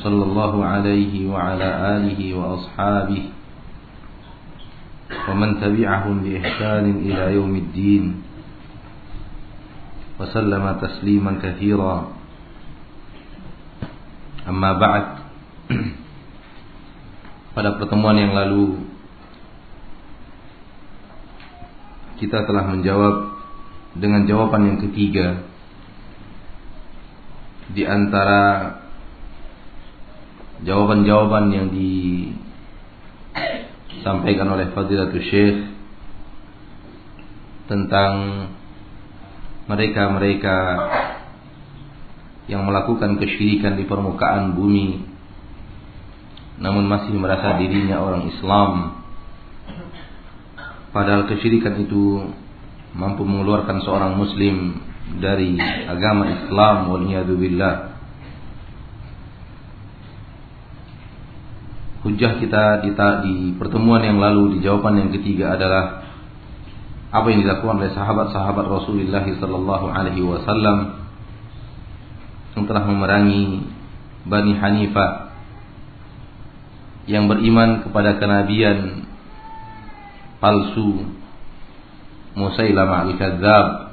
صلى الله عليه وعلى آله وأصحابه ومن تبعهم بإحسان إلى يوم الدين وسلم تسليما كثيرا أما بعد pada pertemuan yang lalu kita telah menjawab dengan jawaban yang ketiga di antara jawaban-jawaban yang disampaikan oleh Fadilatul Syekh tentang mereka-mereka yang melakukan kesyirikan di permukaan bumi namun masih merasa dirinya orang Islam. Padahal kesyirikan itu mampu mengeluarkan seorang muslim dari agama Islam wal billah Hujah kita di, di pertemuan yang lalu di jawaban yang ketiga adalah apa yang dilakukan oleh sahabat-sahabat Rasulullah sallallahu alaihi wasallam yang telah memerangi Bani Hanifah yang beriman kepada kenabian palsu Musailamah al-Kadzab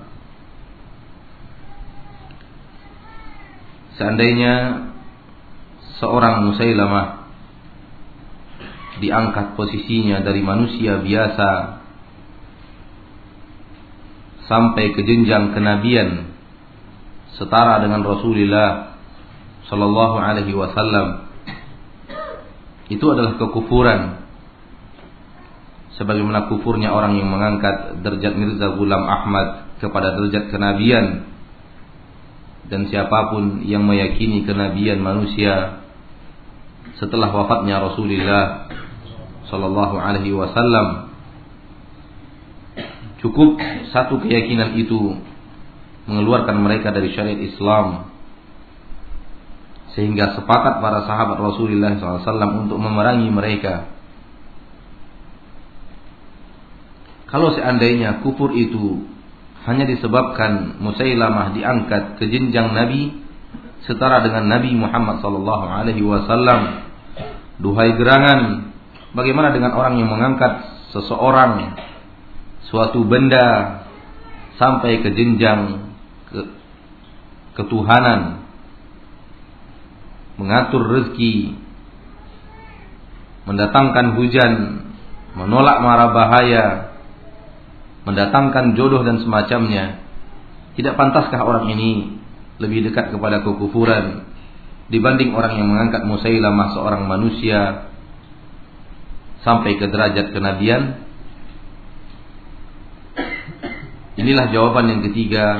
Seandainya seorang Musailamah diangkat posisinya dari manusia biasa sampai ke jenjang kenabian setara dengan Rasulullah Shallallahu Alaihi Wasallam. Itu adalah kekufuran. Sebagaimana kufurnya orang yang mengangkat derajat Mirza Ghulam Ahmad kepada derajat kenabian. Dan siapa pun yang meyakini kenabian manusia setelah wafatnya Rasulullah Sallallahu Alaihi Wasallam cukup satu keyakinan itu mengeluarkan mereka dari syariat Islam sehingga sepakat para sahabat Rasulullah SAW untuk memerangi mereka. Kalau seandainya kufur itu hanya disebabkan Musailamah diangkat ke jenjang Nabi setara dengan Nabi Muhammad Wasallam, duhai gerangan Bagaimana dengan orang yang mengangkat seseorang suatu benda sampai ke jenjang ke, ketuhanan mengatur rezeki mendatangkan hujan menolak mara bahaya mendatangkan jodoh dan semacamnya tidak pantaskah orang ini lebih dekat kepada kekufuran dibanding orang yang mengangkat Musailamah seorang manusia sampai ke derajat kenabian Inilah jawaban yang ketiga.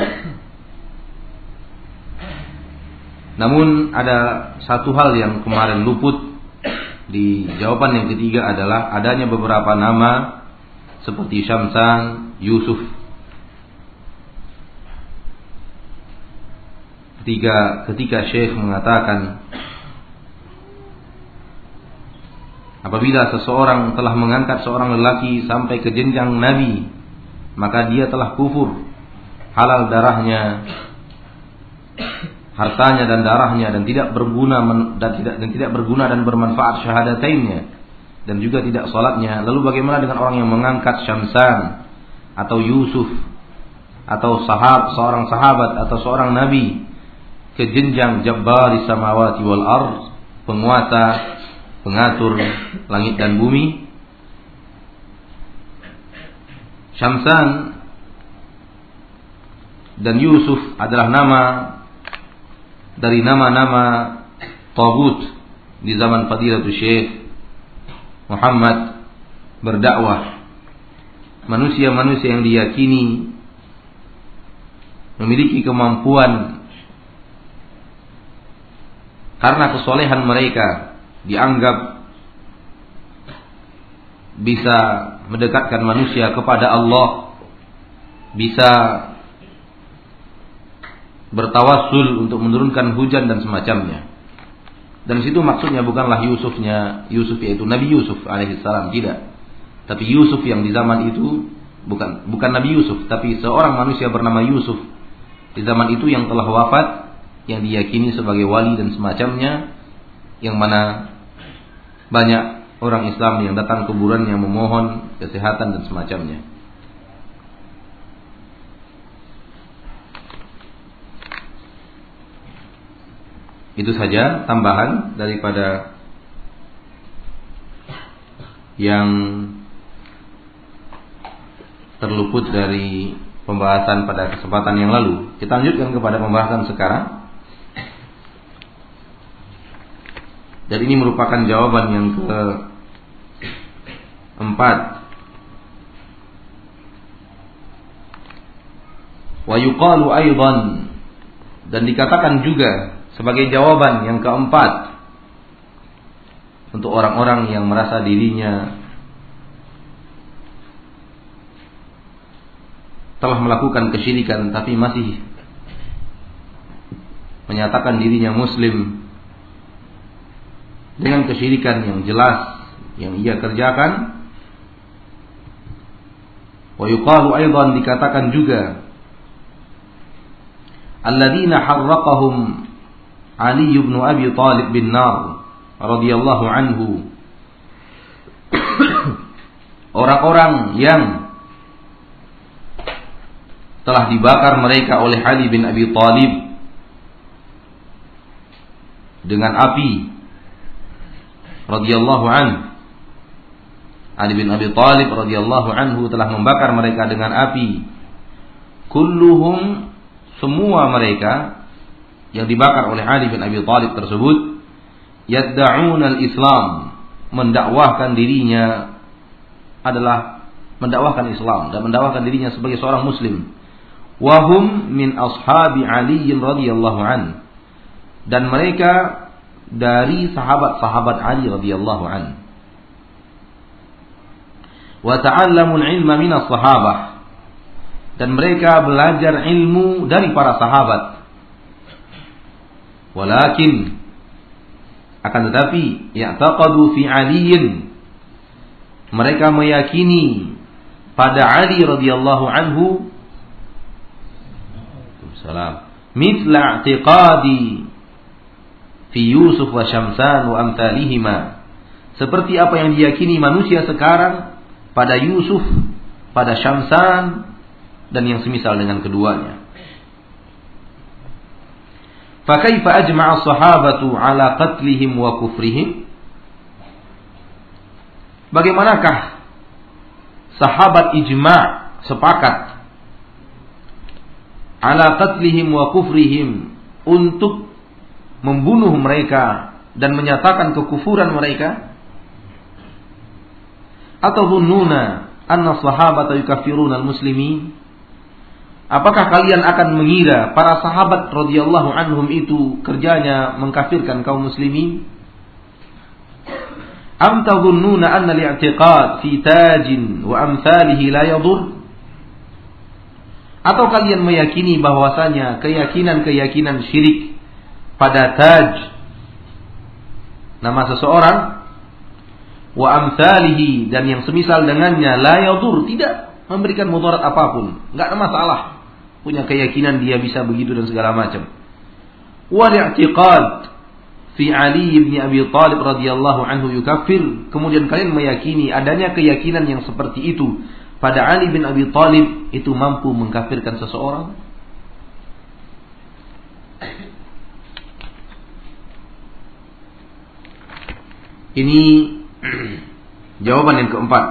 Namun ada satu hal yang kemarin luput Di jawaban yang ketiga adalah Adanya beberapa nama Seperti Syamsan, Yusuf. Ketika, ketika Syekh mengatakan Apabila seseorang telah mengangkat seorang lelaki sampai ke jenjang nabi, maka dia telah kufur. Halal darahnya, hartanya dan darahnya dan tidak berguna dan tidak dan tidak berguna dan bermanfaat syahadatainnya dan juga tidak salatnya. Lalu bagaimana dengan orang yang mengangkat Syamsan atau Yusuf atau sahab seorang sahabat atau seorang nabi ke jenjang Jabbar samawati wal ard, penguasa pengatur langit dan bumi. Syamsan dan Yusuf adalah nama dari nama-nama Tagut di zaman Fadilatul Syekh Muhammad berdakwah. Manusia-manusia yang diyakini memiliki kemampuan karena kesolehan mereka dianggap bisa mendekatkan manusia kepada Allah, bisa bertawassul untuk menurunkan hujan dan semacamnya. Dan situ maksudnya bukanlah Yusufnya Yusuf yaitu Nabi Yusuf alaihissalam tidak. Tapi Yusuf yang di zaman itu bukan bukan Nabi Yusuf, tapi seorang manusia bernama Yusuf di zaman itu yang telah wafat yang diyakini sebagai wali dan semacamnya yang mana banyak orang Islam yang datang kuburannya memohon kesehatan dan semacamnya. Itu saja tambahan daripada yang terluput dari pembahasan pada kesempatan yang lalu. Kita lanjutkan kepada pembahasan sekarang. Dan ini merupakan jawaban yang ke empat. Wa yuqalu aidan dan dikatakan juga sebagai jawaban yang keempat untuk orang-orang yang merasa dirinya telah melakukan kesyirikan tapi masih menyatakan dirinya muslim dengan kesyirikan yang jelas yang ia kerjakan. Wa yuqalu aidan dikatakan juga alladzina harraqahum Ali bin Abi Talib bin Nar radhiyallahu anhu. Orang-orang yang telah dibakar mereka oleh Ali bin Abi Talib dengan api radhiyallahu anhu Ali bin Abi Talib radhiyallahu anhu telah membakar mereka dengan api. Kulluhum semua mereka yang dibakar oleh Ali bin Abi Thalib tersebut yadda'un al-Islam mendakwahkan dirinya adalah mendakwahkan Islam dan mendakwahkan dirinya sebagai seorang muslim. Wahum min ashabi Ali radhiyallahu an. Dan mereka dari sahabat-sahabat Ali radhiyallahu an wa ta'allamu al-ilma min as-sahabah. Dan mereka belajar ilmu dari para sahabat. Walakin akan tetapi ya'taqadu fi aliyin. Mereka meyakini pada Ali radhiyallahu anhu. Salam mithla fi Yusuf wa Syamsan wa amsalihima seperti apa yang diyakini manusia sekarang pada Yusuf pada Syamsan dan yang semisal dengan keduanya Fakaifa ajma'a sahabatu ala qatlihim wa kufrihim? Bagaimanakah sahabat ijma' sepakat ala qatlihim wa kufrihim untuk membunuh mereka dan menyatakan kekufuran mereka? Atau dhunnuna anna sahabata yukaffiruna al-muslimin? Apakah kalian akan mengira para sahabat radhiyallahu anhum itu kerjanya mengkafirkan kaum muslimin? Am tadhunnuna anna al-i'tiqad fi tajin wa amsalihi la yadur? Atau kalian meyakini bahwasanya keyakinan-keyakinan syirik pada taj nama seseorang wa amsalihi dan yang semisal dengannya la yadur tidak memberikan mudarat apa pun, enggak ada masalah punya keyakinan dia bisa begitu dan segala macam. Wal i'tiqad fi Ali bin Abi Thalib radhiyallahu anhu yukaffir. Kemudian kalian meyakini adanya keyakinan yang seperti itu pada Ali bin Abi Thalib itu mampu mengkafirkan seseorang? Ini jawaban yang keempat.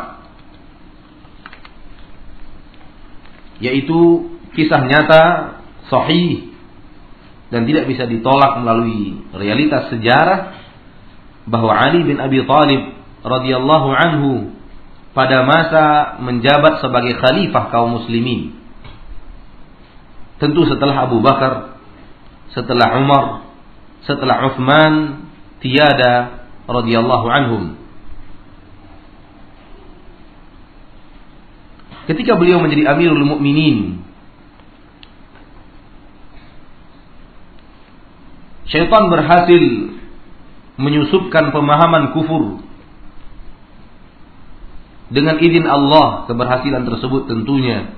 Yaitu kisah nyata sahih dan tidak bisa ditolak melalui realitas sejarah bahwa Ali bin Abi Thalib radhiyallahu anhu pada masa menjabat sebagai khalifah kaum muslimin tentu setelah Abu Bakar setelah Umar setelah Uthman tiada radhiyallahu anhum. Ketika beliau menjadi Amirul Mukminin syaitan berhasil menyusupkan pemahaman kufur dengan izin Allah keberhasilan tersebut tentunya.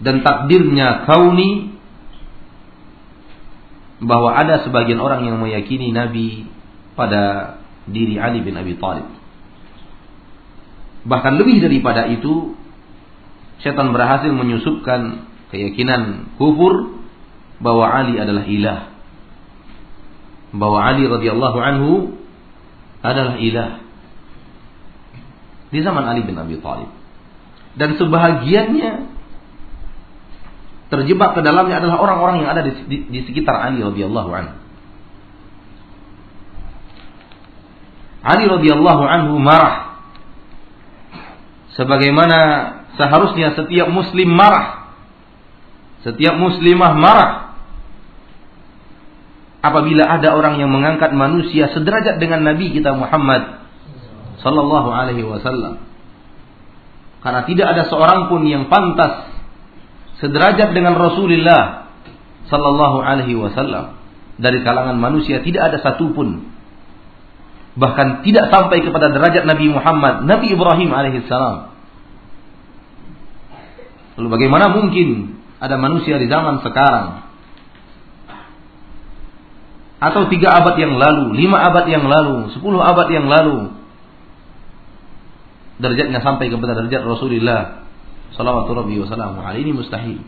Dan takdirnya kauni bahwa ada sebagian orang yang meyakini Nabi pada diri Ali bin Abi Thalib. Bahkan lebih daripada itu, setan berhasil menyusupkan keyakinan kufur bahwa Ali adalah ilah. Bahwa Ali radhiyallahu anhu adalah ilah. Di zaman Ali bin Abi Thalib. Dan sebahagiannya terjebak ke dalamnya adalah orang-orang yang ada di, di, di sekitar Ali radhiyallahu anhu. Ali radhiyallahu anhu marah sebagaimana seharusnya setiap muslim marah. Setiap muslimah marah apabila ada orang yang mengangkat manusia sederajat dengan Nabi kita Muhammad sallallahu alaihi wasallam. Karena tidak ada seorang pun yang pantas sederajat dengan Rasulullah sallallahu alaihi wasallam. Dari kalangan manusia tidak ada satupun bahkan tidak sampai kepada derajat Nabi Muhammad Nabi Ibrahim alaihissalam lalu bagaimana mungkin ada manusia di zaman sekarang? Atau tiga abad yang lalu, lima abad yang lalu, sepuluh abad yang lalu, derajatnya sampai kepada derajat Rasulullah Salawatu Rabbi wa salamu ini mustahil.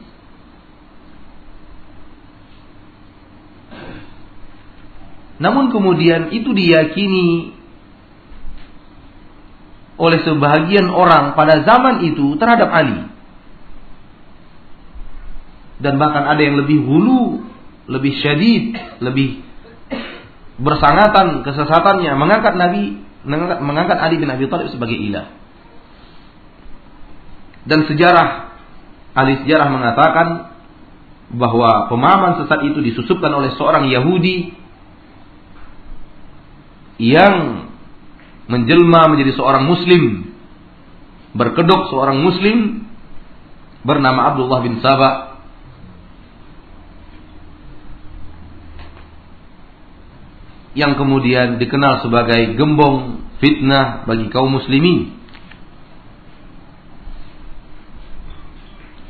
Namun kemudian itu diyakini oleh sebahagian orang pada zaman itu terhadap Ali. Dan bahkan ada yang lebih hulu, lebih syadid, lebih bersangatan kesesatannya mengangkat Nabi mengangkat, mengangkat Ali bin Abi Thalib sebagai ilah. Dan sejarah ahli sejarah mengatakan bahwa pemahaman sesat itu disusupkan oleh seorang Yahudi yang menjelma menjadi seorang muslim berkedok seorang muslim bernama Abdullah bin Sabah. Yang kemudian dikenal sebagai gembong fitnah bagi kaum muslimin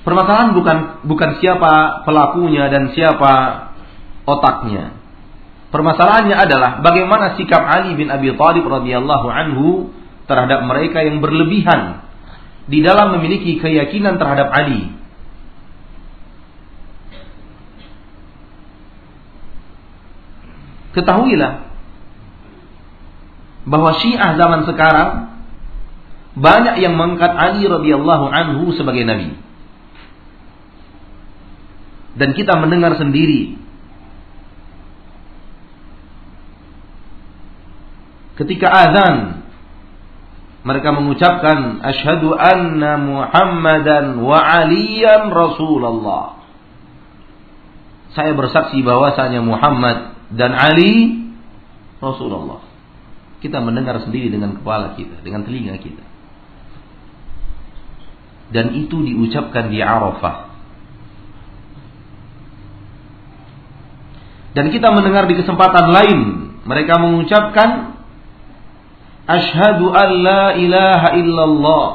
Permasalahan bukan bukan siapa pelakunya dan siapa otaknya. Permasalahannya adalah bagaimana sikap Ali bin Abi Thalib radhiyallahu anhu terhadap mereka yang berlebihan di dalam memiliki keyakinan terhadap Ali. Ketahuilah bahwa Syiah zaman sekarang banyak yang mengangkat Ali radhiyallahu anhu sebagai nabi dan kita mendengar sendiri ketika azan mereka mengucapkan asyhadu anna Muhammadan wa aliyan Rasulullah. Saya bersaksi bahwasanya Muhammad dan Ali Rasulullah. Kita mendengar sendiri dengan kepala kita, dengan telinga kita. Dan itu diucapkan di Arafah. Dan kita mendengar di kesempatan lain mereka mengucapkan Ashhadu an la ilaha illallah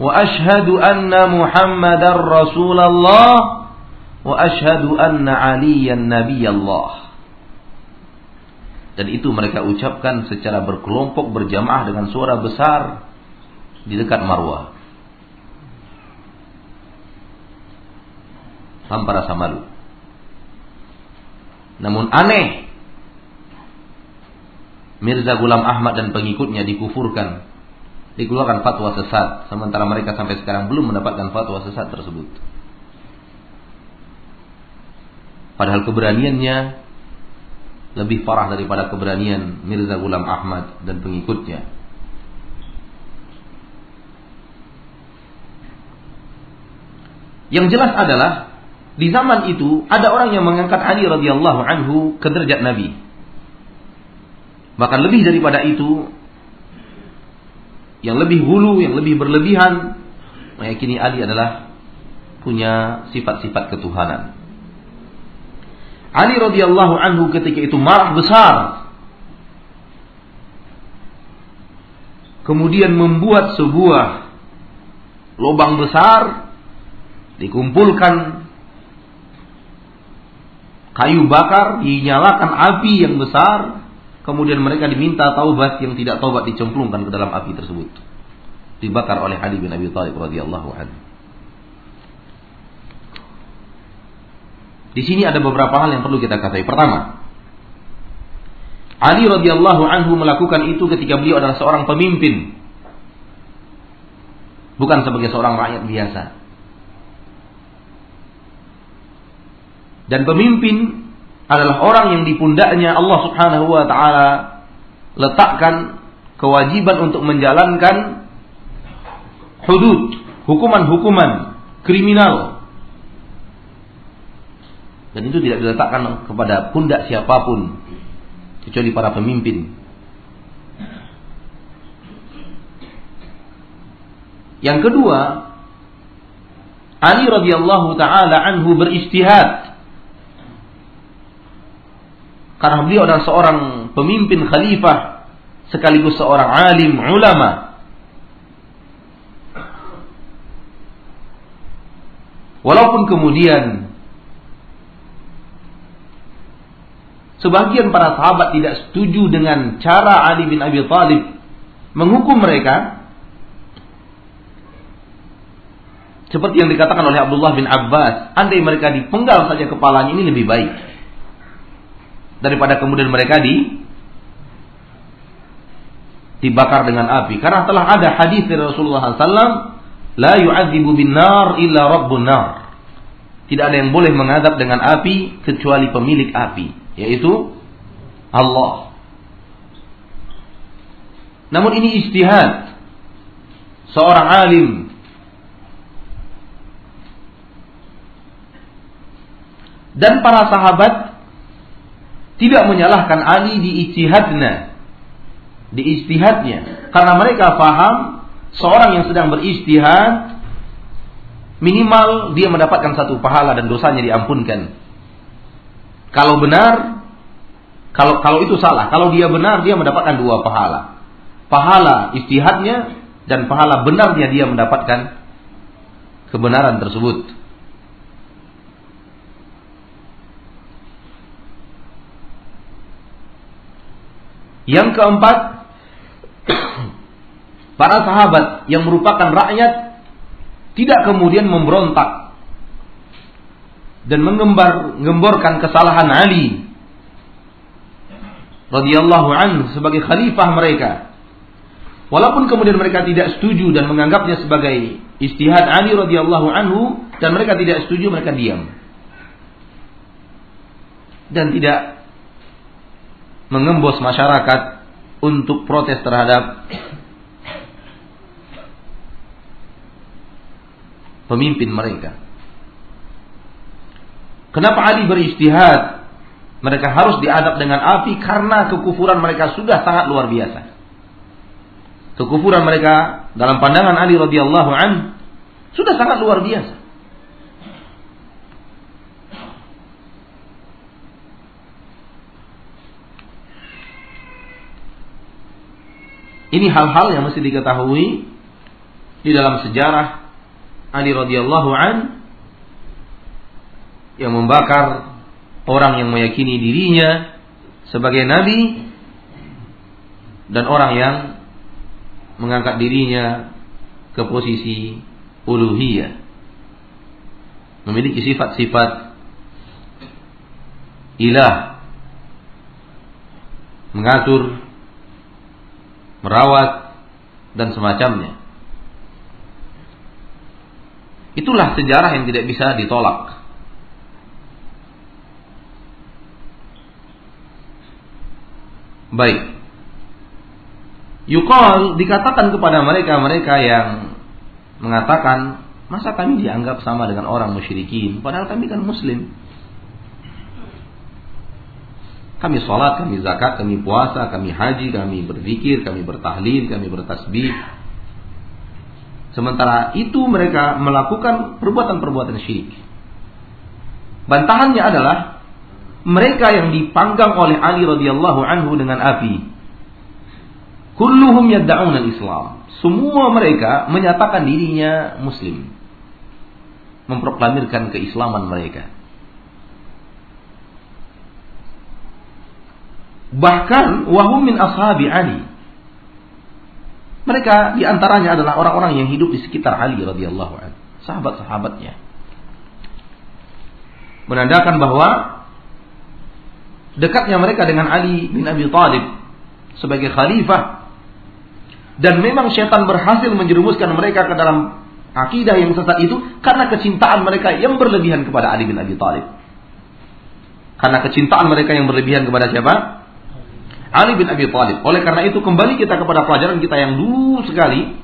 wa ashhadu anna Muhammadar Rasulullah wa ashhadu anna Aliyan Nabiyallah. Dan itu mereka ucapkan secara berkelompok berjamaah dengan suara besar di dekat Marwah. Rasa malu. Namun aneh Mirza Gulam Ahmad dan pengikutnya dikufurkan dikeluarkan fatwa sesat sementara mereka sampai sekarang belum mendapatkan fatwa sesat tersebut. Padahal keberaniannya lebih parah daripada keberanian Mirza Gulam Ahmad dan pengikutnya. Yang jelas adalah di zaman itu ada orang yang mengangkat Ali radhiyallahu anhu ke derajat Nabi. Bahkan lebih daripada itu, yang lebih hulu, yang lebih berlebihan meyakini Ali adalah punya sifat-sifat ketuhanan. Ali radhiyallahu anhu ketika itu marah besar. Kemudian membuat sebuah lubang besar dikumpulkan kayu bakar, dinyalakan api yang besar, kemudian mereka diminta taubat yang tidak taubat dicemplungkan ke dalam api tersebut. Dibakar oleh Ali bin Abi Thalib radhiyallahu anhu. Di sini ada beberapa hal yang perlu kita ketahui. Pertama, Ali radhiyallahu anhu melakukan itu ketika beliau adalah seorang pemimpin, bukan sebagai seorang rakyat biasa. Dan pemimpin adalah orang yang di pundaknya Allah Subhanahu wa taala letakkan kewajiban untuk menjalankan hudud, hukuman-hukuman kriminal. Dan itu tidak diletakkan kepada pundak siapa pun kecuali para pemimpin. Yang kedua, Ali radhiyallahu taala anhu beristihad karena beliau adalah seorang pemimpin khalifah sekaligus seorang alim ulama. Walaupun kemudian sebagian para sahabat tidak setuju dengan cara Ali bin Abi Thalib menghukum mereka seperti yang dikatakan oleh Abdullah bin Abbas, andai mereka dipenggal saja kepalanya ini lebih baik daripada kemudian mereka di dibakar dengan api. Karena telah ada hadis dari Rasulullah SAW la yu'adzibu bin nar illa rabbun tidak ada yang boleh mengadab dengan api kecuali pemilik api yaitu Allah. Namun ini istihad seorang alim dan para sahabat tidak menyalahkan Ali di istihadnya, di istihadnya, karena mereka paham seorang yang sedang beristihad minimal dia mendapatkan satu pahala dan dosanya diampunkan. Kalau benar, kalau kalau itu salah, kalau dia benar dia mendapatkan dua pahala. Pahala istihadnya dan pahala benarnya dia mendapatkan kebenaran tersebut. Yang keempat, para sahabat yang merupakan rakyat tidak kemudian memberontak dan mengembar mengemborkan kesalahan Ali radhiyallahu anhu sebagai khalifah mereka. Walaupun kemudian mereka tidak setuju dan menganggapnya sebagai istihad Ali radhiyallahu anhu dan mereka tidak setuju mereka diam. Dan tidak mengembos masyarakat untuk protes terhadap pemimpin mereka. Kenapa Ali beristihad? Mereka harus diadab dengan api karena kekufuran mereka sudah sangat luar biasa. Kekufuran mereka dalam pandangan Ali radhiyallahu an sudah sangat luar biasa. Ini hal-hal yang mesti diketahui di dalam sejarah Ali radhiyallahu an yang membakar orang yang meyakini dirinya sebagai nabi dan orang yang mengangkat dirinya ke posisi uluhiyah. Memiliki sifat-sifat ilah mengatur merawat, dan semacamnya. Itulah sejarah yang tidak bisa ditolak. Baik. Yukol dikatakan kepada mereka-mereka yang mengatakan, masa kami dianggap sama dengan orang musyrikin, padahal kami kan muslim. Kami sholat, kami zakat, kami puasa, kami haji, kami berzikir, kami bertahlil, kami bertasbih. Sementara itu mereka melakukan perbuatan-perbuatan syirik. Bantahannya adalah mereka yang dipanggang oleh Ali radhiyallahu anhu dengan api. Kulluhum yadda'un al-Islam. Semua mereka menyatakan dirinya muslim. Memproklamirkan keislaman mereka. Bahkan wahum min ashabi Ali. Mereka di antaranya adalah orang-orang yang hidup di sekitar Ali radhiyallahu anhu, sahabat-sahabatnya. Menandakan bahwa dekatnya mereka dengan Ali bin Abi Thalib sebagai khalifah dan memang syaitan berhasil menjerumuskan mereka ke dalam akidah yang sesat itu karena kecintaan mereka yang berlebihan kepada Ali bin Abi Thalib. Karena kecintaan mereka yang berlebihan kepada siapa? Ali bin Abi Thalib. Oleh karena itu kembali kita kepada pelajaran kita yang dulu sekali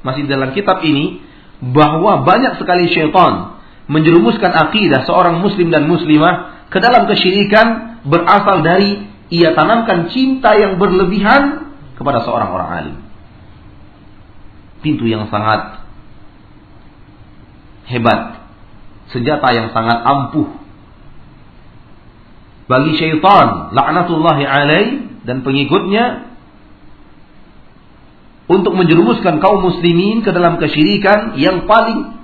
masih dalam kitab ini bahwa banyak sekali syaitan menjerumuskan akidah seorang muslim dan muslimah ke dalam kesyirikan berasal dari ia tanamkan cinta yang berlebihan kepada seorang orang alim. Pintu yang sangat hebat, senjata yang sangat ampuh bagi syaitan laknatullahi alaih dan pengikutnya untuk menjerumuskan kaum muslimin ke dalam kesyirikan yang paling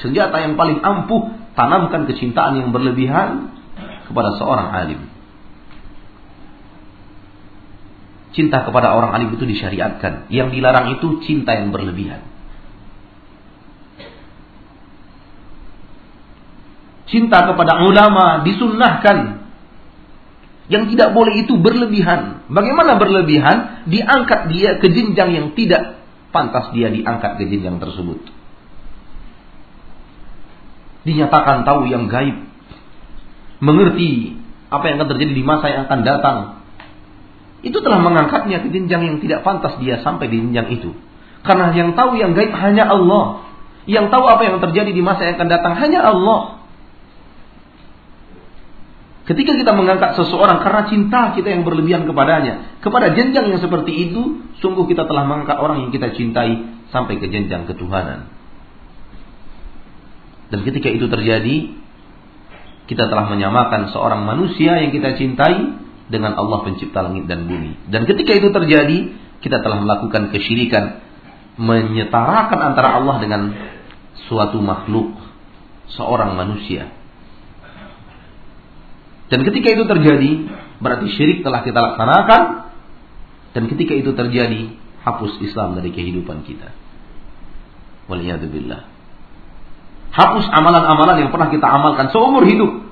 senjata yang paling ampuh tanamkan kecintaan yang berlebihan kepada seorang alim. Cinta kepada orang alim itu disyariatkan. Yang dilarang itu cinta yang berlebihan. Cinta kepada ulama disunnahkan yang tidak boleh itu berlebihan. Bagaimana berlebihan? Diangkat dia ke jenjang yang tidak pantas dia diangkat ke jenjang tersebut. Dinyatakan tahu yang gaib. Mengerti apa yang akan terjadi di masa yang akan datang. Itu telah mengangkatnya ke jenjang yang tidak pantas dia sampai di jenjang itu. Karena yang tahu yang gaib hanya Allah. Yang tahu apa yang terjadi di masa yang akan datang hanya Allah. Ketika kita mengangkat seseorang karena cinta kita yang berlebihan kepadanya, kepada jenjang yang seperti itu, sungguh kita telah mengangkat orang yang kita cintai sampai ke jenjang ketuhanan. Dan ketika itu terjadi, kita telah menyamakan seorang manusia yang kita cintai dengan Allah pencipta langit dan bumi. Dan ketika itu terjadi, kita telah melakukan kesyirikan, menyetarakan antara Allah dengan suatu makhluk, seorang manusia. Dan ketika itu terjadi, berarti syirik telah kita laksanakan. Dan ketika itu terjadi, hapus Islam dari kehidupan kita. Waliyahdubillah. Hapus amalan-amalan yang pernah kita amalkan seumur hidup.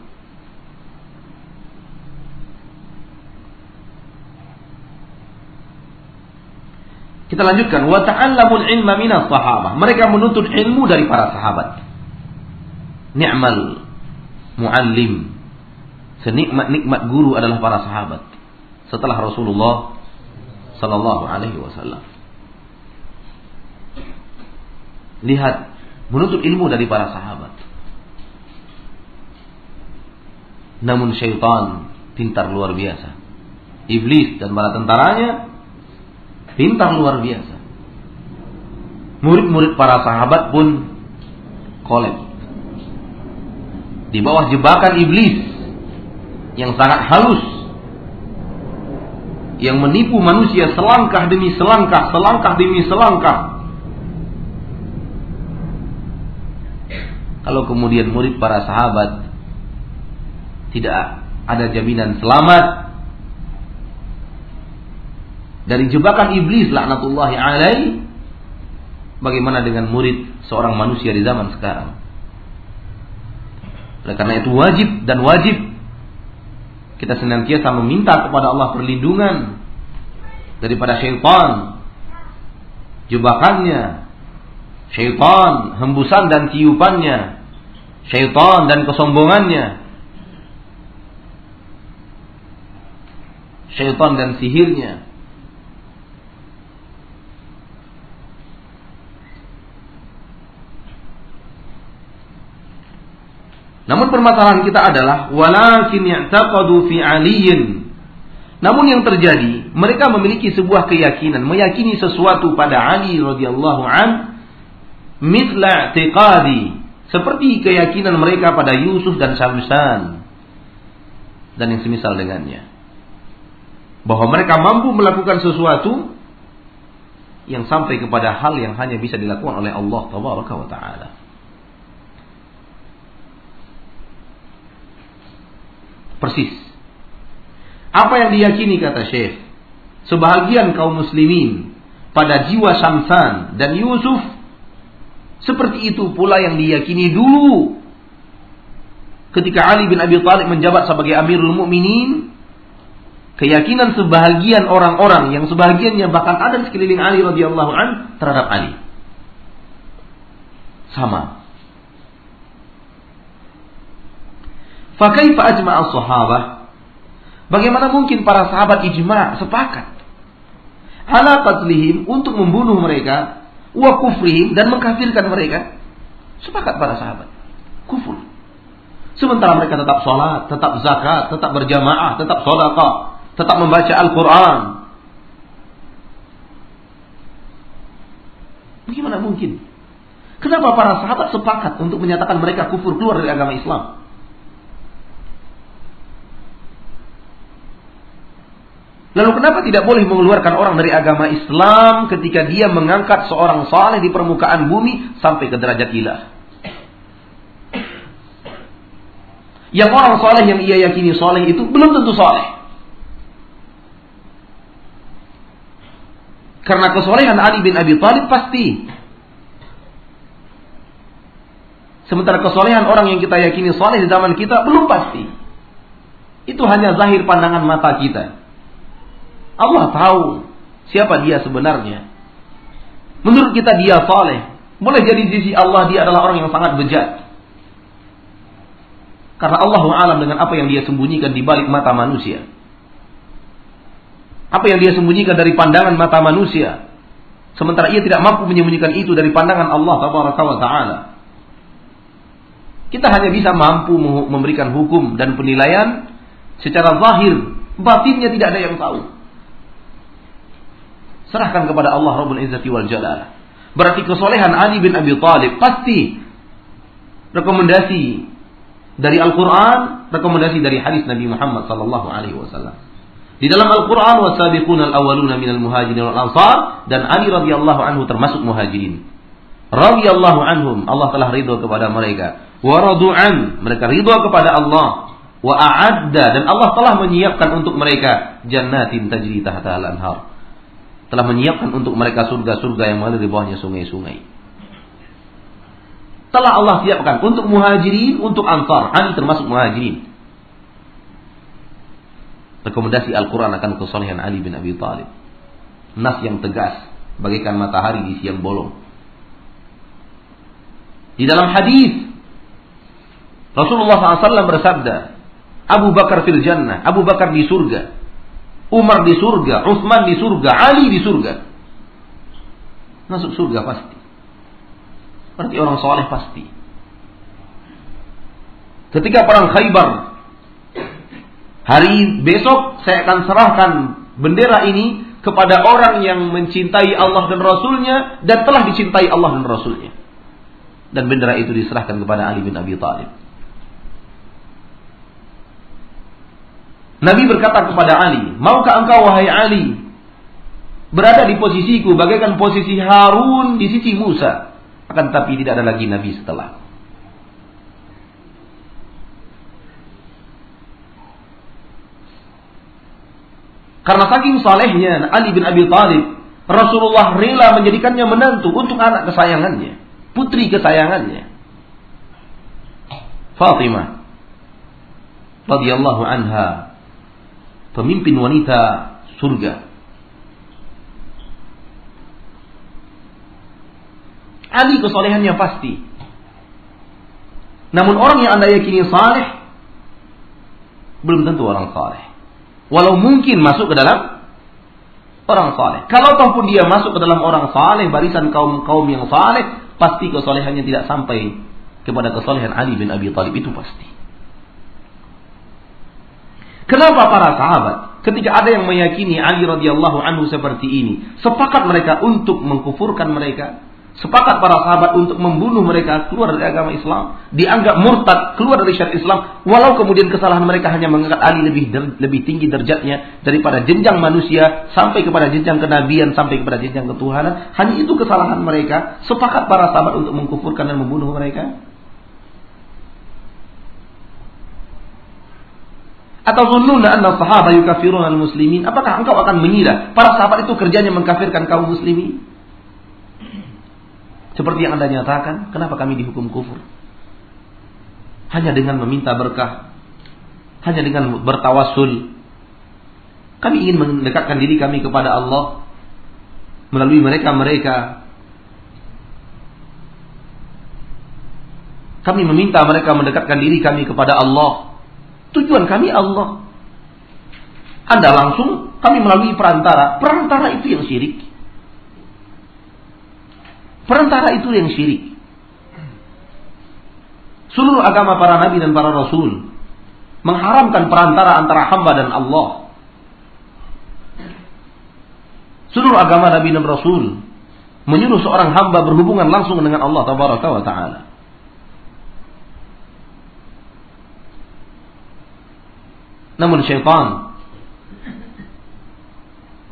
Kita lanjutkan. Mereka menuntut ilmu dari para sahabat. Ni'mal muallim senikmat-nikmat guru adalah para sahabat setelah Rasulullah sallallahu alaihi wasallam. Lihat menuntut ilmu dari para sahabat. Namun syaitan pintar luar biasa. Iblis dan para tentaranya pintar luar biasa. Murid-murid para sahabat pun kolep. Di bawah jebakan iblis yang sangat halus yang menipu manusia selangkah demi selangkah, selangkah demi selangkah. Kalau kemudian murid para sahabat tidak ada jaminan selamat dari jebakan iblis laknatullahi alaih, bagaimana dengan murid seorang manusia di zaman sekarang? Oleh karena itu wajib dan wajib kita senantiasa meminta kepada Allah perlindungan daripada syaitan, jebakannya, syaitan, hembusan dan tiupannya, syaitan dan kesombongannya, syaitan dan sihirnya. Namun permasalahan kita adalah walakin ya'taqadu fi aliyin. Namun yang terjadi, mereka memiliki sebuah keyakinan, meyakini sesuatu pada Ali radhiyallahu an mitla i'tiqadi seperti keyakinan mereka pada Yusuf dan Syamsan dan yang semisal dengannya. Bahwa mereka mampu melakukan sesuatu yang sampai kepada hal yang hanya bisa dilakukan oleh Allah taala. Persis. Apa yang diyakini kata Syekh, sebahagian kaum muslimin pada jiwa Syamsan dan Yusuf seperti itu pula yang diyakini dulu. Ketika Ali bin Abi Thalib menjabat sebagai Amirul Mukminin keyakinan sebahagian orang-orang yang sebahagiannya bahkan ada di sekeliling Ali radhiyallahu an terhadap Ali. Sama Fakaifa ajma'a sahabah Bagaimana mungkin para sahabat ijma' sepakat ala qatlihim untuk membunuh mereka wa kufrihim dan mengkafirkan mereka? Sepakat para sahabat. Kufur. Sementara mereka tetap sholat, tetap zakat, tetap berjamaah, tetap sodakah, tetap membaca Al-Quran. Bagaimana mungkin? Kenapa para sahabat sepakat untuk menyatakan mereka kufur keluar dari agama Islam? Lalu kenapa tidak boleh mengeluarkan orang dari agama Islam ketika dia mengangkat seorang saleh di permukaan bumi sampai ke derajat ilah? Yang orang soleh yang ia yakini soleh itu belum tentu soleh. Karena kesolehan Ali bin Abi Thalib pasti. Sementara kesolehan orang yang kita yakini soleh di zaman kita belum pasti. Itu hanya zahir pandangan mata kita. Allah tahu siapa dia sebenarnya. Menurut kita dia soleh. Boleh jadi di sisi Allah dia adalah orang yang sangat bejat. Karena Allah alam dengan apa yang dia sembunyikan di balik mata manusia. Apa yang dia sembunyikan dari pandangan mata manusia. Sementara ia tidak mampu menyembunyikan itu dari pandangan Allah Taala. Kita hanya bisa mampu memberikan hukum dan penilaian secara zahir, batinnya tidak ada yang tahu. Serahkan kepada Allah Rabbul Izzati wal Jalal. Berarti kesolehan Ali bin Abi Thalib pasti rekomendasi dari Al-Quran, rekomendasi dari hadis Nabi Muhammad Sallallahu Alaihi Wasallam. Di dalam Al-Quran, wasabiqun al-awwaluna minal muhajirin wal ansar dan Ali radhiyallahu anhu termasuk muhajirin. Radhiyallahu anhum, Allah telah ridho kepada mereka. Wa radu'an, mereka ridho kepada Allah. Wa a'adda dan Allah telah menyiapkan untuk mereka jannatin tajri tahta al-anhar. Telah menyiapkan untuk mereka surga-surga yang mengalir di bawahnya sungai-sungai telah Allah siapkan untuk muhajirin, untuk ansar. Ali termasuk muhajirin. Rekomendasi Al-Quran akan kesolehan Ali bin Abi Thalib. Nas yang tegas, bagaikan matahari di siang bolong. Di dalam hadis Rasulullah SAW bersabda, Abu Bakar fil jannah, Abu Bakar di surga, Umar di surga, Utsman di surga, Ali di surga. Masuk surga pasti. Berarti orang soleh pasti. Ketika perang Khaybar, hari besok saya akan serahkan bendera ini kepada orang yang mencintai Allah dan Rasulnya dan telah dicintai Allah dan Rasulnya. Dan bendera itu diserahkan kepada Ali bin Abi Thalib. Nabi berkata kepada Ali, maukah engkau wahai Ali berada di posisiku bagaikan posisi Harun di sisi Musa? Akan tapi tidak ada lagi nabi setelah. Karena saking salehnya Ali bin Abi Thalib, Rasulullah rela menjadikannya menantu untuk anak kesayangannya, putri kesayangannya. Fatimah radhiyallahu anha pemimpin wanita surga Ali kesolehannya pasti. Namun orang yang anda yakini saleh belum tentu orang saleh. Walau mungkin masuk ke dalam orang saleh. Kalau ataupun dia masuk ke dalam orang saleh, barisan kaum kaum yang saleh, pasti kesolehannya tidak sampai kepada kesolehan Ali bin Abi Thalib itu pasti. Kenapa para sahabat ketika ada yang meyakini Ali radhiyallahu anhu seperti ini, sepakat mereka untuk mengkufurkan mereka? Sepakat para sahabat untuk membunuh mereka keluar dari agama Islam, dianggap murtad keluar dari syariat Islam, walau kemudian kesalahan mereka hanya mengangkat Ali lebih lebih tinggi derajatnya daripada jenjang manusia sampai kepada jenjang kenabian sampai kepada jenjang ketuhanan, hanya itu kesalahan mereka. Sepakat para sahabat untuk mengkufurkan dan membunuh mereka. Atau anna sahaba al-muslimin? Apakah engkau akan mengira para sahabat itu kerjanya mengkafirkan kaum muslimin? Seperti yang Anda nyatakan, kenapa kami dihukum kufur? Hanya dengan meminta berkah, hanya dengan bertawasul. Kami ingin mendekatkan diri kami kepada Allah melalui mereka-mereka. Kami meminta mereka mendekatkan diri kami kepada Allah. Tujuan kami Allah. Anda langsung, kami melalui perantara. Perantara itu yang syirik. Perantara itu yang syirik. Seluruh agama para nabi dan para rasul mengharamkan perantara antara hamba dan Allah. Seluruh agama nabi dan rasul menyuruh seorang hamba berhubungan langsung dengan Allah taala. Namun syaitan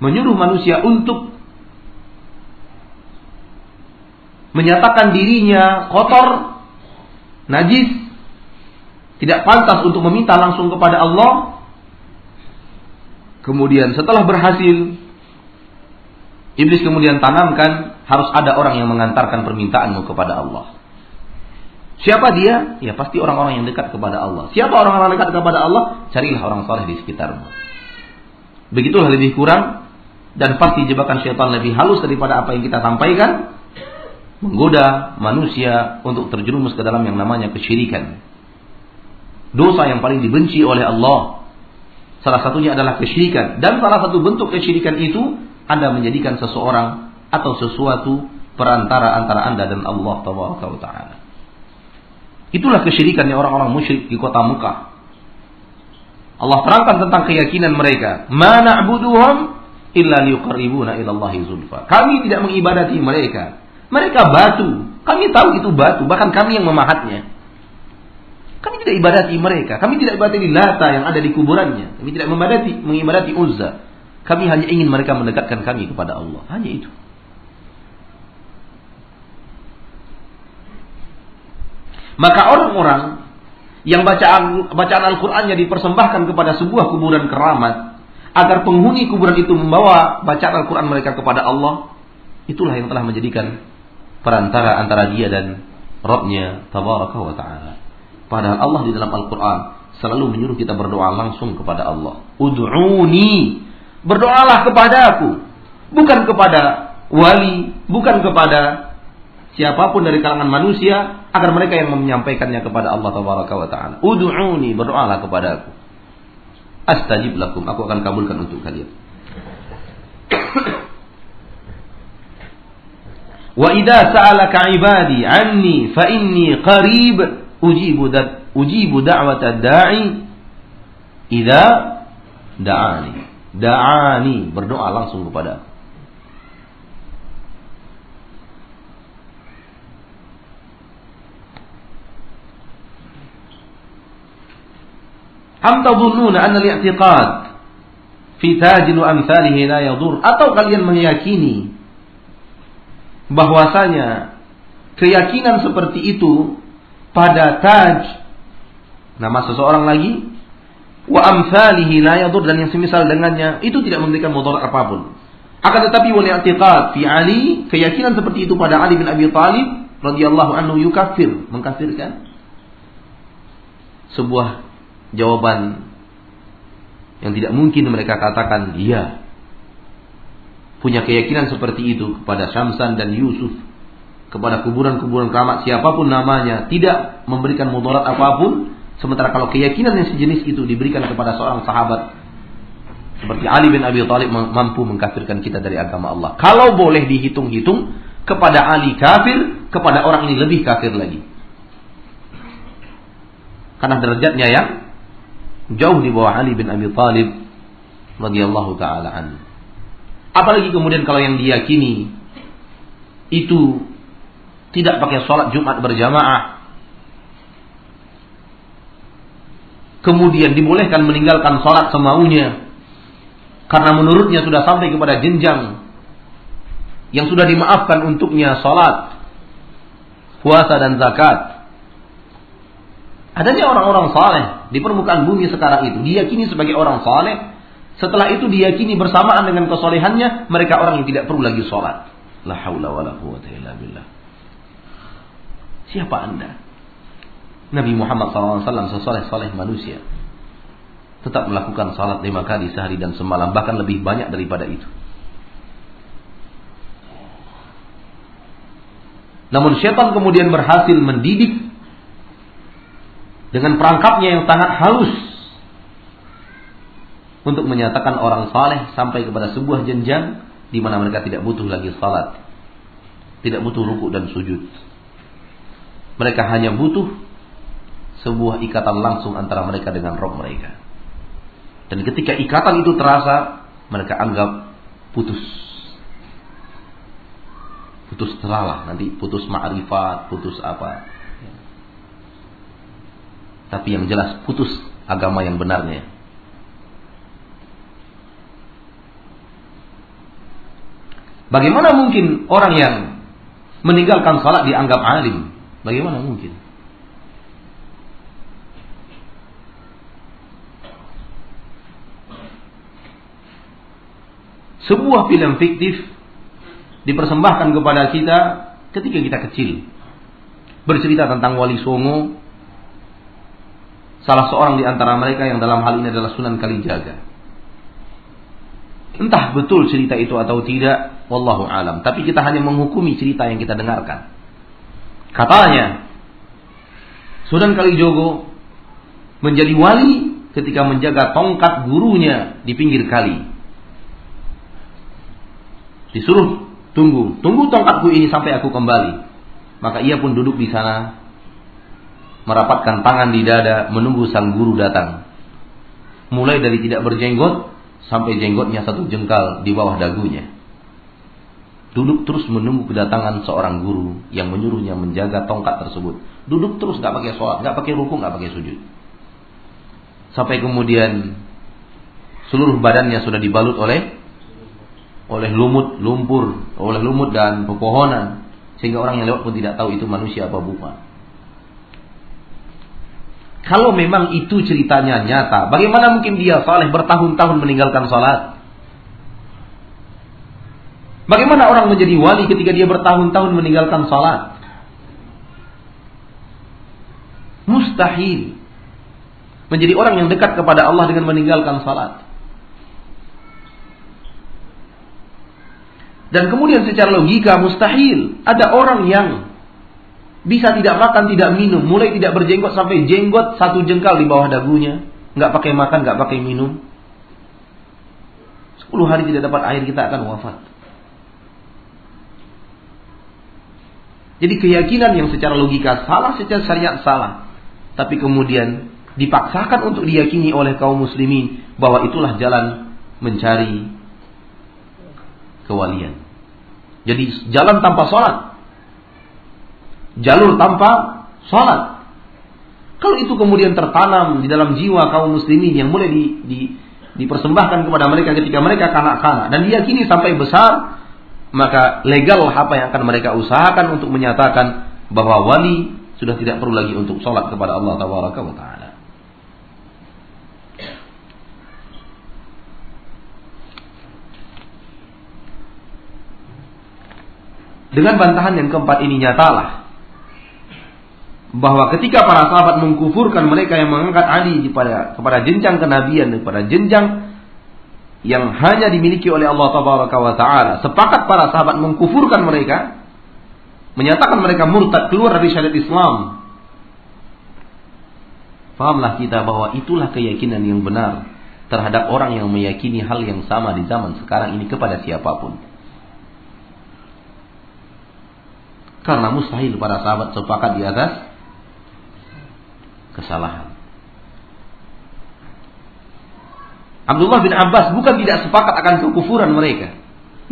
menyuruh manusia untuk menyatakan dirinya kotor, najis, tidak pantas untuk meminta langsung kepada Allah. Kemudian setelah berhasil, iblis kemudian tanamkan harus ada orang yang mengantarkan permintaanmu kepada Allah. Siapa dia? Ya pasti orang-orang yang dekat kepada Allah. Siapa orang-orang dekat kepada Allah? Carilah orang soleh di sekitarmu. Begitulah lebih kurang dan pasti jebakan syaitan lebih halus daripada apa yang kita sampaikan menggoda manusia untuk terjerumus ke dalam yang namanya kesyirikan. Dosa yang paling dibenci oleh Allah. Salah satunya adalah kesyirikan. Dan salah satu bentuk kesyirikan itu Anda menjadikan seseorang atau sesuatu perantara antara Anda dan Allah Taala. Itulah kesyirikan yang orang-orang musyrik di kota Mekah. Allah terangkan tentang keyakinan mereka. Mana na'buduhum illa liyuqarribuna ila Allah zulfa. Kami tidak mengibadati mereka mereka batu. Kami tahu itu batu, bahkan kami yang memahatnya. Kami tidak ibadati mereka. Kami tidak ibadati Lata yang ada di kuburannya. Kami tidak mengibadati, mengibadati Uzza. Kami hanya ingin mereka mendekatkan kami kepada Allah. Hanya itu. Maka orang-orang yang bacaan bacaan Al-Qur'annya dipersembahkan kepada sebuah kuburan keramat agar penghuni kuburan itu membawa bacaan Al-Qur'an mereka kepada Allah, itulah yang telah menjadikan perantara antara dia dan Rabbnya tabaraka wa ta'ala. Padahal Allah di dalam Al-Quran selalu menyuruh kita berdoa langsung kepada Allah. Ud'uni. Berdoalah kepada aku. Bukan kepada wali, bukan kepada siapa pun dari kalangan manusia agar mereka yang menyampaikannya kepada Allah tabaraka wa ta'ala. Ud'uni, berdoalah kepada aku. Astajib lakum, aku akan kabulkan untuk kalian. Wa idza sa'alaka ibadi anni fa inni qarib ujibu da ujibu da'wata da'i idza da'ani. Da'ani berdoa langsung kepada Am tadhunnuna anna al-i'tiqad fi amthalihi la yadur atau kalian meyakini bahwasanya keyakinan seperti itu pada taj nama seseorang lagi wa amsalihi la dan yang semisal dengannya itu tidak memberikan mudarat apa pun. Akan tetapi wal i'tiqad fi Ali keyakinan seperti itu pada Ali bin Abi Thalib radhiyallahu anhu yukafir mengkafirkan sebuah jawaban yang tidak mungkin mereka katakan iya punya keyakinan seperti itu kepada Syamsan dan Yusuf, kepada kuburan-kuburan keramat siapa pun namanya, tidak memberikan mudarat apa pun, sementara kalau keyakinan yang sejenis itu diberikan kepada seorang sahabat seperti Ali bin Abi Thalib mampu mengkafirkan kita dari agama Allah. Kalau boleh dihitung-hitung kepada Ali kafir, kepada orang ini lebih kafir lagi. Karena derajatnya yang jauh di bawah Ali bin Abi Thalib radhiyallahu taala anhu. Apalagi kemudian kalau yang diyakini itu Tidak pakai sholat Jumat berjamaah. Kemudian dibolehkan meninggalkan sholat semaunya. Karena menurutnya sudah sampai kepada jenjang yang sudah dimaafkan untuknya sholat, puasa dan zakat. Adanya orang-orang saleh di permukaan bumi sekarang itu diyakini sebagai orang saleh. Setelah itu diyakini bersamaan dengan kesolehannya mereka orang yang tidak perlu lagi sholat. La haula illa billah. Siapa anda? Nabi Muhammad SAW sesoleh-soleh manusia. Tetap melakukan salat lima kali sehari dan semalam. Bahkan lebih banyak daripada itu. Namun syaitan kemudian berhasil mendidik dengan perangkapnya yang sangat halus untuk menyatakan orang saleh sampai kepada sebuah jenjang di mana mereka tidak butuh lagi salat, tidak butuh ruku dan sujud. Mereka hanya butuh sebuah ikatan langsung antara mereka dengan roh mereka. Dan ketika ikatan itu terasa, mereka anggap putus. Putus telalah, nanti putus ma'rifat, putus apa. Tapi yang jelas putus agama yang benarnya. Bagaimana mungkin orang yang meninggalkan salat dianggap alim? Bagaimana mungkin? Sebuah film fiktif dipersembahkan kepada kita ketika kita kecil. Bercerita tentang Wali Songo, salah seorang di antara mereka yang dalam hal ini adalah Sunan Kalijaga. Entah betul cerita itu atau tidak, wallahu alam. Tapi kita hanya menghukumi cerita yang kita dengarkan. Katanya, Sunan Kalijogo menjadi wali ketika menjaga tongkat gurunya di pinggir kali. Disuruh tunggu, tunggu tongkatku ini sampai aku kembali. Maka ia pun duduk di sana merapatkan tangan di dada menunggu sang guru datang. Mulai dari tidak berjenggot sampai jenggotnya satu jengkal di bawah dagunya. Duduk terus menunggu kedatangan seorang guru yang menyuruhnya menjaga tongkat tersebut. Duduk terus nggak pakai sholat, nggak pakai rukuk, nggak pakai sujud. Sampai kemudian seluruh badannya sudah dibalut oleh oleh lumut, lumpur, oleh lumut dan pepohonan sehingga orang yang lewat pun tidak tahu itu manusia apa bukan. Kalau memang itu ceritanya nyata, bagaimana mungkin dia saleh bertahun-tahun meninggalkan salat? Bagaimana orang menjadi wali ketika dia bertahun-tahun meninggalkan salat? Mustahil. Menjadi orang yang dekat kepada Allah dengan meninggalkan salat. Dan kemudian secara logika mustahil ada orang yang bisa tidak makan, tidak minum, mulai tidak berjenggot sampai jenggot satu jengkal di bawah dagunya, nggak pakai makan, nggak pakai minum. Sepuluh hari tidak dapat air kita akan wafat. Jadi keyakinan yang secara logika salah, secara syariat salah. Tapi kemudian dipaksakan untuk diyakini oleh kaum muslimin bahwa itulah jalan mencari kewalian. Jadi jalan tanpa sholat jalur tanpa sholat. Kalau itu kemudian tertanam di dalam jiwa kaum muslimin yang mulai di, di, dipersembahkan kepada mereka ketika mereka kanak-kanak dan diyakini sampai besar, maka legal apa yang akan mereka usahakan untuk menyatakan bahwa wali sudah tidak perlu lagi untuk sholat kepada Allah Taala. Dengan bantahan yang keempat ini nyatalah bahwa ketika para sahabat mengkufurkan mereka yang mengangkat Ali kepada kepada jenjang kenabian kepada jenjang yang hanya dimiliki oleh Allah taala sepakat para sahabat mengkufurkan mereka menyatakan mereka murtad keluar dari syariat Islam Fahamlah kita bahwa itulah keyakinan yang benar terhadap orang yang meyakini hal yang sama di zaman sekarang ini kepada siapa pun. Karena mustahil para sahabat sepakat di atas kesalahan. Abdullah bin Abbas bukan tidak sepakat akan kekufuran mereka.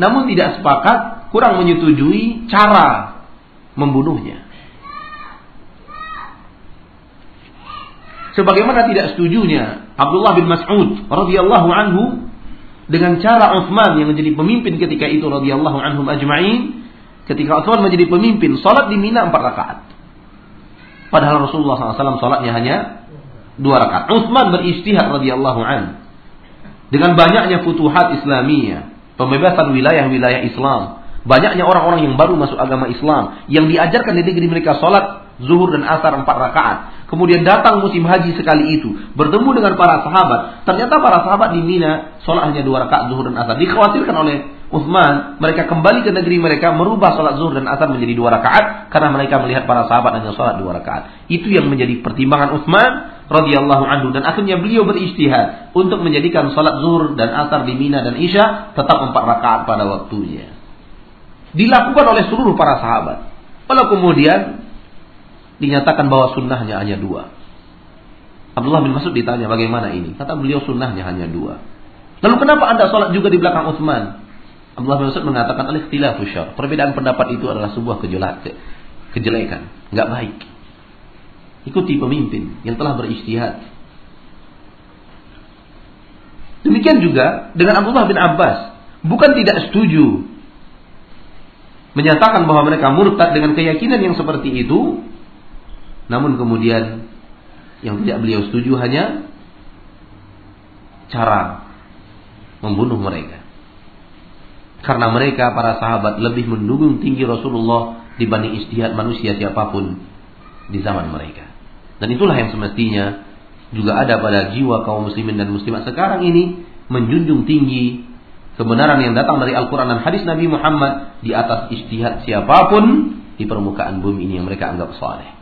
Namun tidak sepakat, kurang menyetujui cara membunuhnya. Sebagaimana tidak setujunya Abdullah bin Mas'ud radhiyallahu anhu dengan cara Utsman yang menjadi pemimpin ketika itu radhiyallahu anhum ajma'in ketika Utsman menjadi pemimpin salat di Mina empat rakaat. Padahal Rasulullah SAW salatnya hanya dua rakaat. Utsman beristihad radhiyallahu an dengan banyaknya futuhat Islamiyah, pembebasan wilayah-wilayah Islam, banyaknya orang-orang yang baru masuk agama Islam yang diajarkan di negeri mereka salat zuhur dan asar empat rakaat. Kemudian datang musim haji sekali itu, bertemu dengan para sahabat. Ternyata para sahabat di Mina sholat hanya dua rakaat zuhur dan asar. Dikhawatirkan oleh Uthman, mereka kembali ke negeri mereka merubah sholat zuhur dan asar menjadi dua rakaat karena mereka melihat para sahabat hanya sholat dua rakaat. Itu yang menjadi pertimbangan Uthman radhiyallahu anhu dan akhirnya beliau beristihad untuk menjadikan sholat zuhur dan asar di Mina dan Isya tetap empat rakaat pada waktunya. Dilakukan oleh seluruh para sahabat. Lalu kemudian dinyatakan bahwa sunnahnya hanya dua. Abdullah bin Mas'ud ditanya bagaimana ini? Kata beliau sunnahnya hanya dua. Lalu kenapa anda sholat juga di belakang Utsman? Abdullah bin Mas'ud mengatakan alih ikhtilafu syar. Perbedaan pendapat itu adalah sebuah kejelekan, nggak baik. Ikuti pemimpin yang telah beristihad. Demikian juga dengan Abdullah bin Abbas, bukan tidak setuju menyatakan bahwa mereka murtad dengan keyakinan yang seperti itu, namun kemudian yang tidak beliau setuju hanya cara membunuh mereka. Karena mereka para sahabat lebih mendukung tinggi Rasulullah dibanding istihad manusia siapa pun di zaman mereka. Dan itulah yang semestinya juga ada pada jiwa kaum muslimin dan muslimat sekarang ini menjunjung tinggi kebenaran yang datang dari Al-Quran dan hadis Nabi Muhammad di atas istihad siapa pun di permukaan bumi ini yang mereka anggap saleh.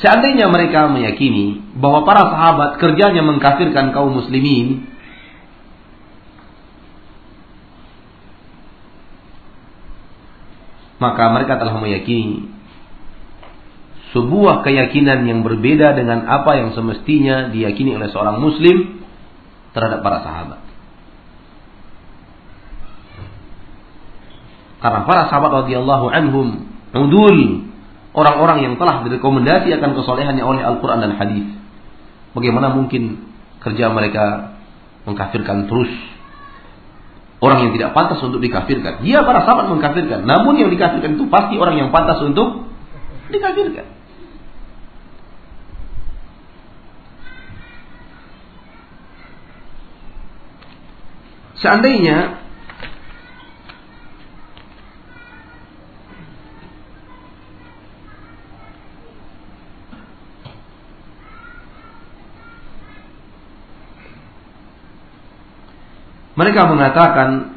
Seandainya mereka meyakini bahwa para sahabat kerjanya mengkafirkan kaum muslimin, maka mereka telah meyakini sebuah keyakinan yang berbeda dengan apa yang semestinya diyakini oleh seorang muslim terhadap para sahabat. Karena para sahabat radhiyallahu anhum udul orang-orang yang telah direkomendasi akan kesolehannya oleh Al-Quran dan Hadis. Bagaimana mungkin kerja mereka mengkafirkan terus orang yang tidak pantas untuk dikafirkan. Dia para sahabat mengkafirkan, namun yang dikafirkan itu pasti orang yang pantas untuk dikafirkan. Seandainya Mereka mengatakan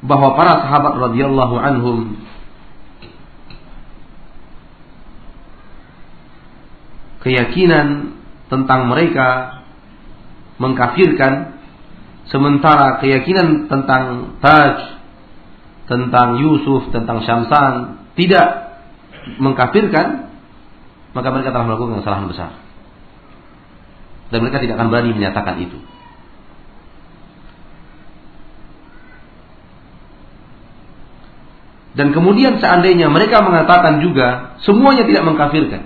bahwa para sahabat radhiyallahu anhum keyakinan tentang mereka mengkafirkan sementara keyakinan tentang Taj tentang Yusuf tentang Syamsan tidak mengkafirkan maka mereka telah melakukan kesalahan besar dan mereka tidak akan berani menyatakan itu. Dan kemudian seandainya mereka mengatakan juga semuanya tidak mengkafirkan.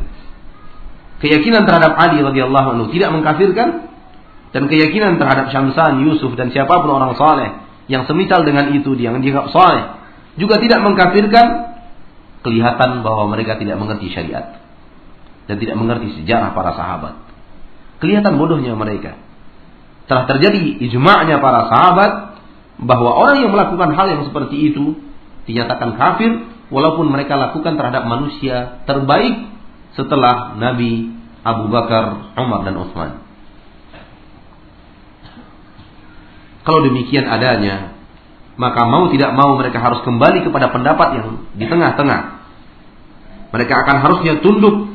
Keyakinan terhadap Ali radhiyallahu anhu tidak mengkafirkan dan keyakinan terhadap Syamsan, Yusuf dan siapa pun orang saleh yang semisal dengan itu yang dianggap saleh juga tidak mengkafirkan kelihatan bahwa mereka tidak mengerti syariat dan tidak mengerti sejarah para sahabat. Kelihatan bodohnya mereka. Telah terjadi ijma'nya para sahabat bahwa orang yang melakukan hal yang seperti itu dinyatakan kafir walaupun mereka lakukan terhadap manusia terbaik setelah Nabi Abu Bakar, Umar dan Utsman. Kalau demikian adanya, maka mau tidak mau mereka harus kembali kepada pendapat yang di tengah-tengah. Mereka akan harusnya tunduk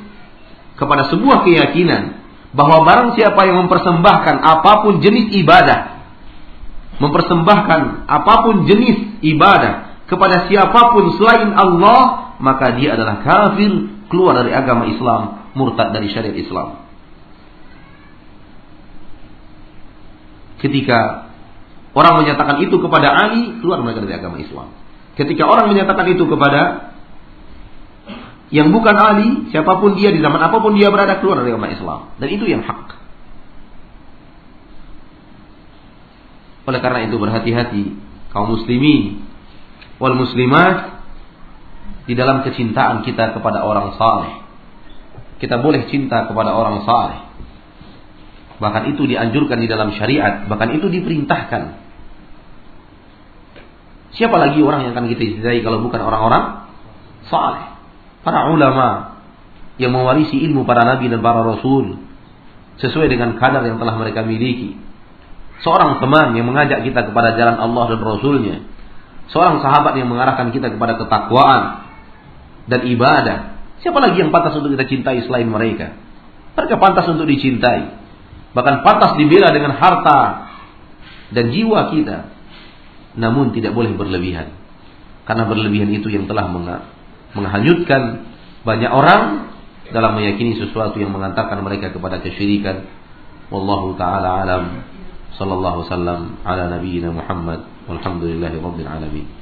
kepada sebuah keyakinan bahwa barang siapa yang mempersembahkan apa pun jenis ibadah, mempersembahkan apa pun jenis ibadah kepada siapa pun selain Allah, maka dia adalah kafir, keluar dari agama Islam, murtad dari syariat Islam. Ketika orang menyatakan itu kepada Ali, keluar mereka dari agama Islam. Ketika orang menyatakan itu kepada yang bukan Ali, siapa pun dia di zaman apa pun dia berada keluar dari agama Islam. Dan itu yang hak. Oleh karena itu berhati-hati kaum muslimin wal muslimat di dalam kecintaan kita kepada orang saleh. Kita boleh cinta kepada orang saleh. Bahkan itu dianjurkan di dalam syariat, bahkan itu diperintahkan. Siapa lagi orang yang akan kita cintai kalau bukan orang-orang saleh? Para ulama yang mewarisi ilmu para nabi dan para rasul sesuai dengan kadar yang telah mereka miliki. Seorang teman yang mengajak kita kepada jalan Allah dan Rasulnya. Seorang sahabat yang mengarahkan kita kepada ketakwaan dan ibadah. Siapa lagi yang pantas untuk kita cintai selain mereka? Mereka pantas untuk dicintai. Bahkan pantas dibela dengan harta dan jiwa kita. Namun tidak boleh berlebihan. Karena berlebihan itu yang telah menghanyutkan banyak orang dalam meyakini sesuatu yang mengantarkan mereka kepada kesyirikan. Wallahu taala alam. Sallallahu wasallam ala nabiyyina Muhammad walhamdulillahi rabbil alamin.